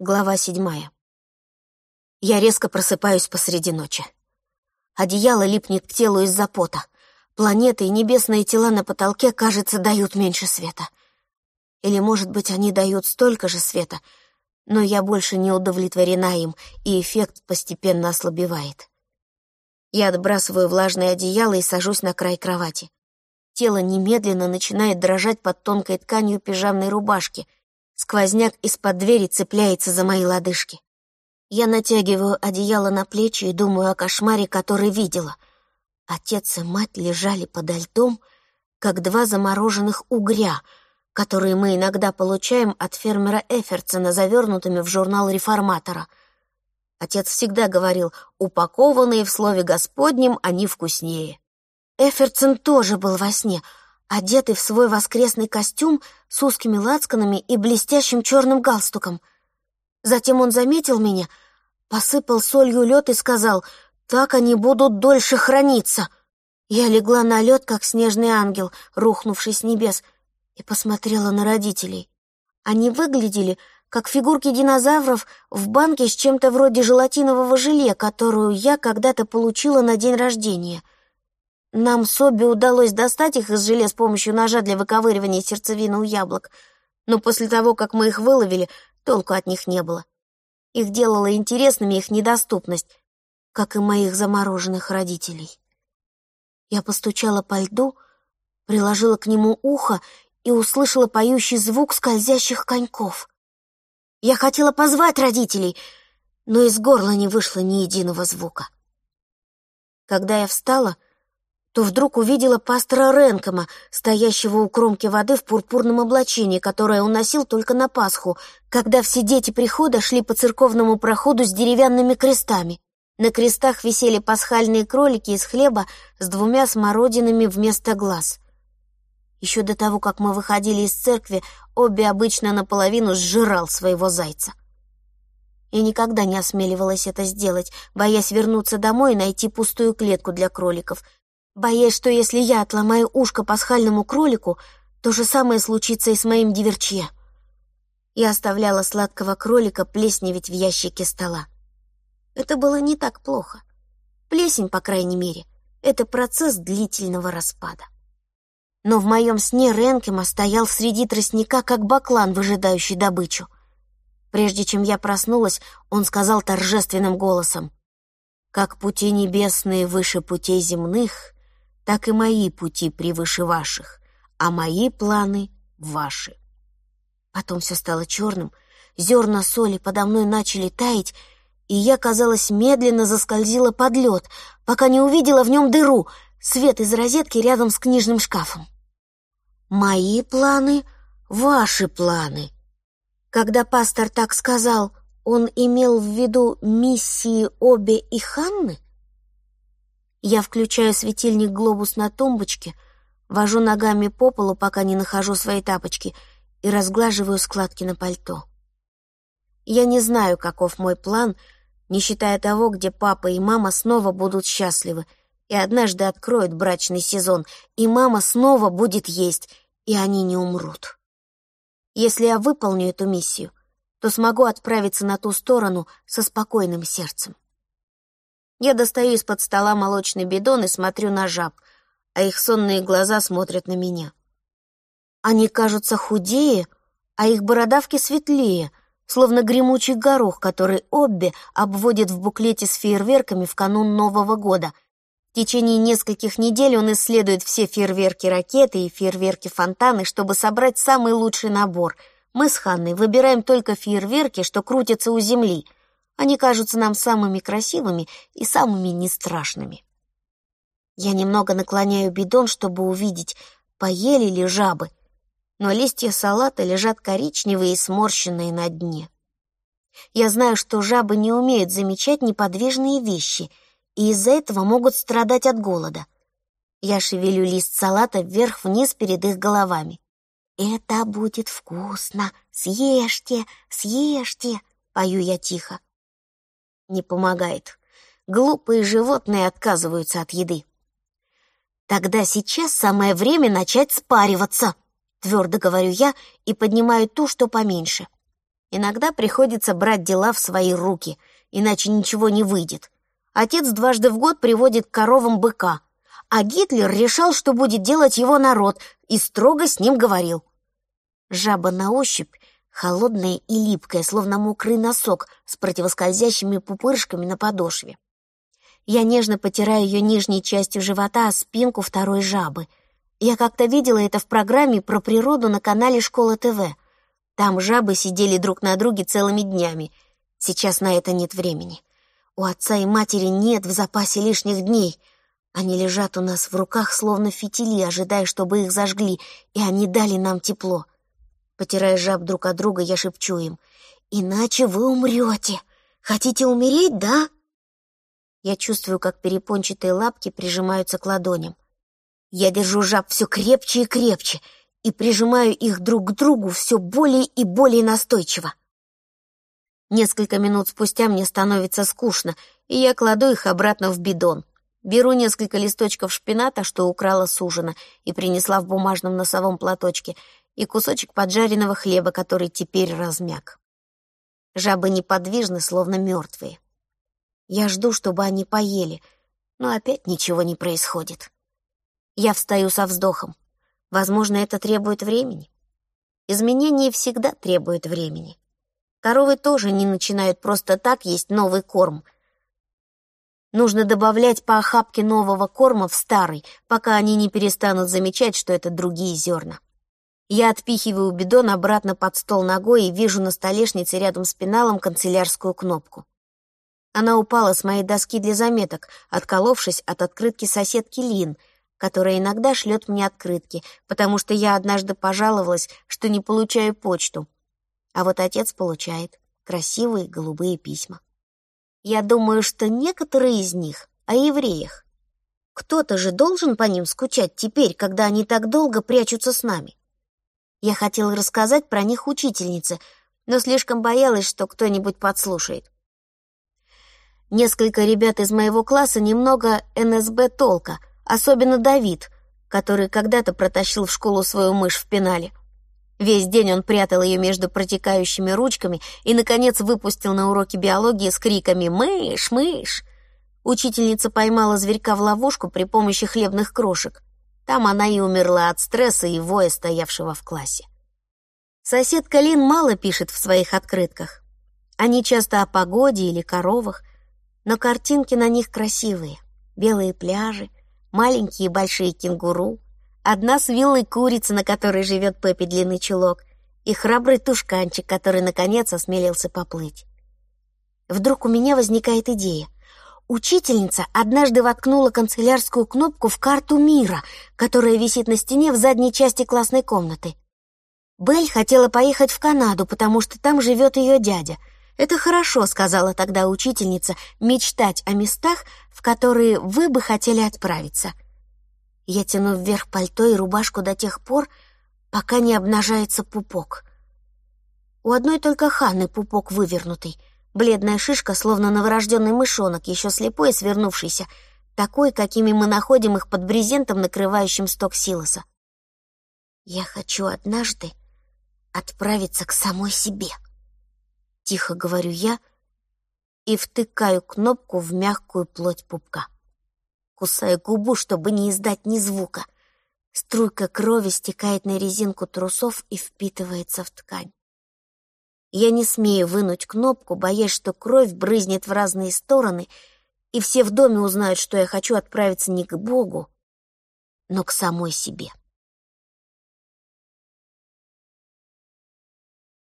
Глава седьмая. Я резко просыпаюсь посреди ночи. Одеяло липнет к телу из-за пота. Планеты и небесные тела на потолке, кажется, дают меньше света. Или, может быть, они дают столько же света, но я больше не удовлетворена им, и эффект постепенно ослабевает. Я отбрасываю влажное одеяло и сажусь на край кровати. Тело немедленно начинает дрожать под тонкой тканью пижамной рубашки — Сквозняк из-под двери цепляется за мои лодыжки. Я натягиваю одеяло на плечи и думаю о кошмаре, который видела. Отец и мать лежали подо льдом, как два замороженных угря, которые мы иногда получаем от фермера Эферсона, завернутыми в журнал реформатора. Отец всегда говорил, упакованные в слове Господнем они вкуснее. Эферсон тоже был во сне — одетый в свой воскресный костюм с узкими лацканами и блестящим черным галстуком. Затем он заметил меня, посыпал солью лед и сказал, «Так они будут дольше храниться». Я легла на лед, как снежный ангел, рухнувший с небес, и посмотрела на родителей. Они выглядели, как фигурки динозавров в банке с чем-то вроде желатинового желе, которую я когда-то получила на день рождения — нам с Обби удалось достать их из желе с помощью ножа для выковыривания сердцевины у яблок, но после того, как мы их выловили, толку от них не было. Их делала интересными их недоступность, как и моих замороженных родителей. Я постучала по льду, приложила к нему ухо и услышала поющий звук скользящих коньков. Я хотела позвать родителей, но из горла не вышло ни единого звука. Когда я встала, то вдруг увидела пастора Ренкома, стоящего у кромки воды в пурпурном облачении, которое он носил только на Пасху, когда все дети прихода шли по церковному проходу с деревянными крестами. На крестах висели пасхальные кролики из хлеба с двумя смородинами вместо глаз. Еще до того, как мы выходили из церкви, Обби обычно наполовину сжирал своего зайца. Я никогда не осмеливалась это сделать, боясь вернуться домой и найти пустую клетку для кроликов — боясь, что если я отломаю ушко пасхальному кролику, то же самое случится и с моим диверчье. Я оставляла сладкого кролика плесневеть в ящике стола. Это было не так плохо. Плесень, по крайней мере, это процесс длительного распада. Но в моем сне Ренкема стоял среди тростника, как баклан, выжидающий добычу. Прежде чем я проснулась, он сказал торжественным голосом, «Как пути небесные выше путей земных, так и мои пути превыше ваших, а мои планы — ваши. Потом все стало черным, зерна соли подо мной начали таять, и я, казалось, медленно заскользила под лед, пока не увидела в нем дыру, свет из розетки рядом с книжным шкафом. «Мои планы — ваши планы». Когда пастор так сказал, он имел в виду миссии Обе и Ханны? Я включаю светильник-глобус на тумбочке, вожу ногами по полу, пока не нахожу свои тапочки, и разглаживаю складки на пальто. Я не знаю, каков мой план, не считая того, где папа и мама снова будут счастливы, и однажды откроют брачный сезон, и мама снова будет есть, и они не умрут. Если я выполню эту миссию, то смогу отправиться на ту сторону со спокойным сердцем. Я достаю из-под стола молочный бидон и смотрю на жаб, а их сонные глаза смотрят на меня. Они кажутся худее, а их бородавки светлее, словно гремучий горох, который Обби обводит в буклете с фейерверками в канун Нового года. В течение нескольких недель он исследует все фейерверки-ракеты и фейерверки-фонтаны, чтобы собрать самый лучший набор. Мы с Ханной выбираем только фейерверки, что крутятся у земли — они кажутся нам самыми красивыми и самыми нестрашными. Я немного наклоняю бидон, чтобы увидеть, поели ли жабы, но листья салата лежат коричневые и сморщенные на дне. Я знаю, что жабы не умеют замечать неподвижные вещи и из-за этого могут страдать от голода. Я шевелю лист салата вверх-вниз перед их головами. «Это будет вкусно! Съешьте, съешьте!» — пою я тихо не помогает. Глупые животные отказываются от еды. Тогда сейчас самое время начать спариваться, твердо говорю я и поднимаю ту, что поменьше. Иногда приходится брать дела в свои руки, иначе ничего не выйдет. Отец дважды в год приводит коровам быка, а Гитлер решал, что будет делать его народ, и строго с ним говорил. Жаба на ощупь холодная и липкая, словно мокрый носок с противоскользящими пупырышками на подошве. Я нежно потираю ее нижней частью живота спинку второй жабы. Я как-то видела это в программе про природу на канале «Школа ТВ». Там жабы сидели друг на друге целыми днями. Сейчас на это нет времени. У отца и матери нет в запасе лишних дней. Они лежат у нас в руках, словно фитили, ожидая, чтобы их зажгли, и они дали нам тепло. Потирая жаб друг от друга, я шепчу им. «Иначе вы умрете. Хотите умереть, да?» Я чувствую, как перепончатые лапки прижимаются к ладоням. Я держу жаб все крепче и крепче и прижимаю их друг к другу все более и более настойчиво. Несколько минут спустя мне становится скучно, и я кладу их обратно в бидон. Беру несколько листочков шпината, что украла с ужина, и принесла в бумажном носовом платочке, и кусочек поджаренного хлеба, который теперь размяк. Жабы неподвижны, словно мертвые. Я жду, чтобы они поели, но опять ничего не происходит. Я встаю со вздохом. Возможно, это требует времени. Изменения всегда требуют времени. Коровы тоже не начинают просто так есть новый корм. Нужно добавлять по охапке нового корма в старый, пока они не перестанут замечать, что это другие зерна. Я отпихиваю бидон обратно под стол ногой и вижу на столешнице рядом с пеналом канцелярскую кнопку. Она упала с моей доски для заметок, отколовшись от открытки соседки Лин, которая иногда шлет мне открытки, потому что я однажды пожаловалась, что не получаю почту. А вот отец получает красивые голубые письма. Я думаю, что некоторые из них о евреях. Кто-то же должен по ним скучать теперь, когда они так долго прячутся с нами. Я хотела рассказать про них учительнице, но слишком боялась, что кто-нибудь подслушает. Несколько ребят из моего класса немного НСБ толка, особенно Давид, который когда-то протащил в школу свою мышь в пенале. Весь день он прятал ее между протекающими ручками и, наконец, выпустил на уроке биологии с криками «Мышь! Мышь!». Учительница поймала зверька в ловушку при помощи хлебных крошек. Там она и умерла от стресса и воя, стоявшего в классе. Соседка Лин мало пишет в своих открытках. Они часто о погоде или коровах, но картинки на них красивые. Белые пляжи, маленькие и большие кенгуру, одна с виллой курицы, на которой живет Пеппи длинный чулок, и храбрый тушканчик, который, наконец, осмелился поплыть. Вдруг у меня возникает идея — Учительница однажды воткнула канцелярскую кнопку в карту мира, которая висит на стене в задней части классной комнаты. Белль хотела поехать в Канаду, потому что там живет ее дядя. «Это хорошо», — сказала тогда учительница, «мечтать о местах, в которые вы бы хотели отправиться». Я тяну вверх пальто и рубашку до тех пор, пока не обнажается пупок. У одной только Ханны пупок вывернутый — Бледная шишка, словно новорожденный мышонок, еще слепой и свернувшийся, такой, какими мы находим их под брезентом, накрывающим сток силоса. Я хочу однажды отправиться к самой себе. Тихо говорю я и втыкаю кнопку в мягкую плоть пупка. Кусаю губу, чтобы не издать ни звука. Струйка крови стекает на резинку трусов и впитывается в ткань. Я не смею вынуть кнопку, боясь, что кровь брызнет в разные стороны, и все в доме узнают, что я хочу отправиться не к Богу, но к самой себе.